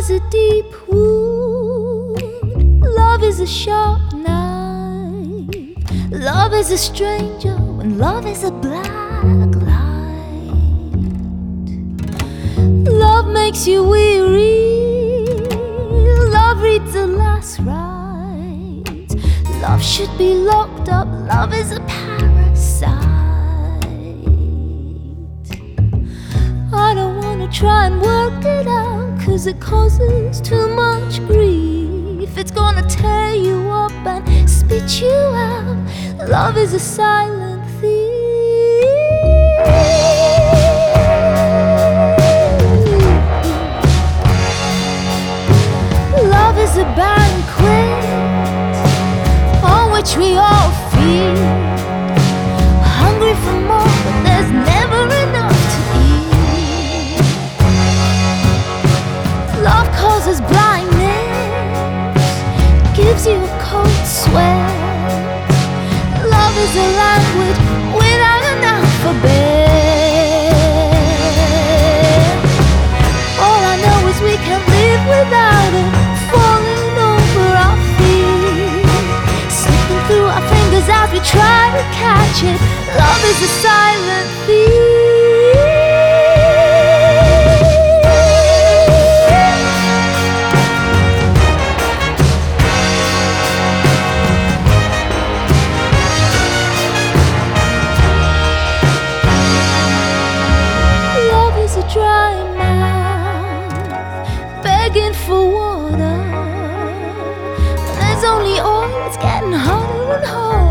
is a deep wound, love is a sharp knife, love is a stranger, and love is a black light. Love makes you weary, love reads the last rites. Love should be locked up, love is a parasite. I don't wanna try and work it out cause it causes too much grief. It's gonna tear you up and spit you out. Love is a silent thief. Love is a banquet on which we all feed. Love causes blindness, gives you a cold sweat. Love is a language without an alphabet. All I know is we can live without it, falling over our feet, slipping through our fingers as we try to catch it. Love is a silent thief. Begging for water. There's only oil, it's getting harder and harder.